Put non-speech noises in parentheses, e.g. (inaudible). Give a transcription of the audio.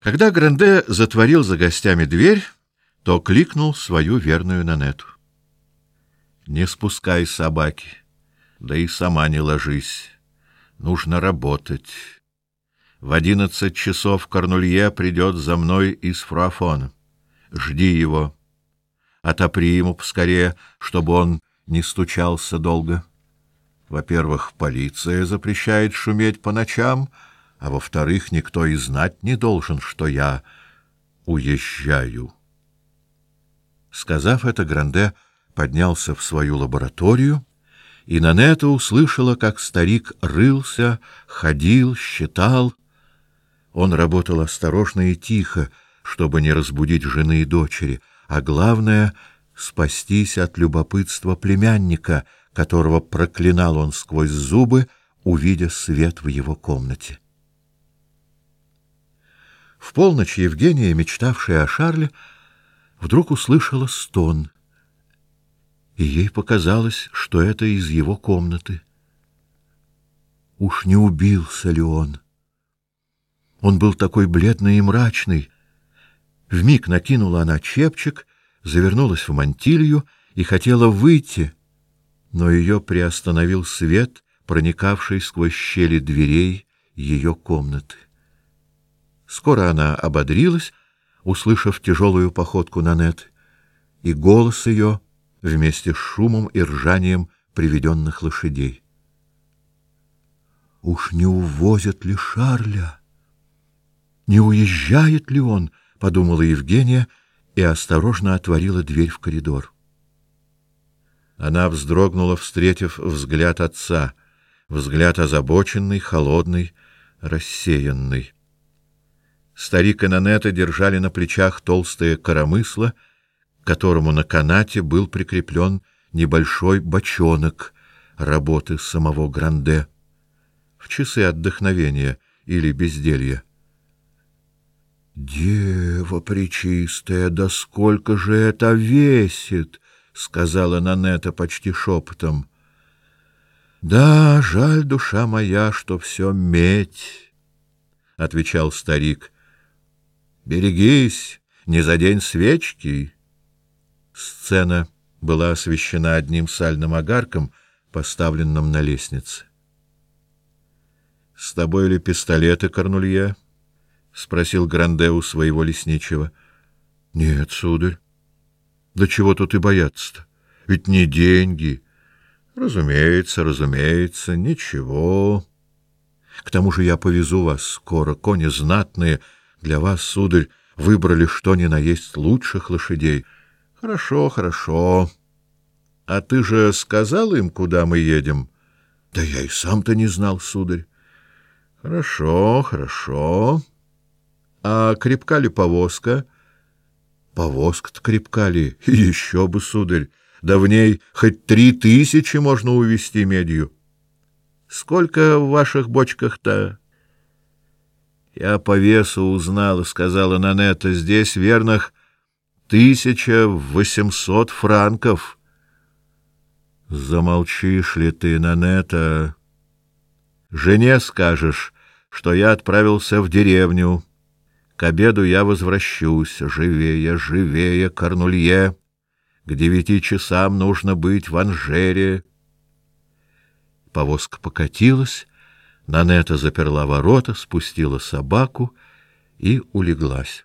Когда Гранде затворил за гостями дверь, то кликнул свою верную Нанету. «Не спускай собаки, да и сама не ложись. Нужно работать. В одиннадцать часов Корнулье придет за мной из Фруафона. Жди его. Отопри ему поскорее, чтобы он не стучался долго. Во-первых, полиция запрещает шуметь по ночам, а во-вторых, никто и знать не должен, что я уезжаю. Сказав это, Гранде поднялся в свою лабораторию, и Нанета услышала, как старик рылся, ходил, считал. Он работал осторожно и тихо, чтобы не разбудить жены и дочери, а главное — спастись от любопытства племянника, которого проклинал он сквозь зубы, увидя свет в его комнате. В полночь Евгения, мечтавшая о Шарле, вдруг услышала стон, и ей показалось, что это из его комнаты. Уж не убился ли он? Он был такой бледный и мрачный. Вмиг накинула она чепчик, завернулась в мантилью и хотела выйти, но ее приостановил свет, проникавший сквозь щели дверей ее комнаты. Скоро она ободрилась, услышав тяжелую походку Нанет, и голос ее вместе с шумом и ржанием приведенных лошадей. Уж не увозят ли Шарля? Не уезжает ли он? подумала Евгения и осторожно отворила дверь в коридор. Она вздрогнула, встретив взгляд отца, взгляд озабоченный, холодный, рассеянный. Старик и Нанета держали на плечах толстое коромысло, к которому на канате был прикреплен небольшой бочонок работы самого Гранде в часы отдохновения или безделья. Дева пречистая, да сколько же это весит, сказала Нанета почти шепотом. Да, жаль, душа моя, что все медь, отвечал старик. Берегись, не задень свечки. Сцена была освещена одним сальным огарком, поставленным на лестнице. С тобой ли пистолеты, Корнулье? спросил Гранде у своего лесничего. Нет, сударь. Да чего тут и бояться-то? Ведь не деньги. Разумеется, разумеется, ничего. К тому же я повезу вас скоро, кони знатные, для вас, сударь, выбрали что ни на есть лучших лошадей. Хорошо, хорошо. А ты же сказал им, куда мы едем? Да я и сам-то не знал, сударь. Хорошо, хорошо. А крепка ли повозка? Повозка-то крепка ли? (laughs) Еще бы, сударь. Да в ней хоть три тысячи можно увезти медью. Сколько в ваших бочках-то? Я по весу узнала, сказала Нанета, здесь верных тысяча восемьсот франков. Замолчишь ли ты, Нанета? Жене скажешь, что я отправился в деревню. К обеду я возвращусь. Живее, живее, Корнулье. К девяти часам нужно быть в Анжере. Повозка покатилась, Нанета заперла ворота, спустила собаку и улеглась.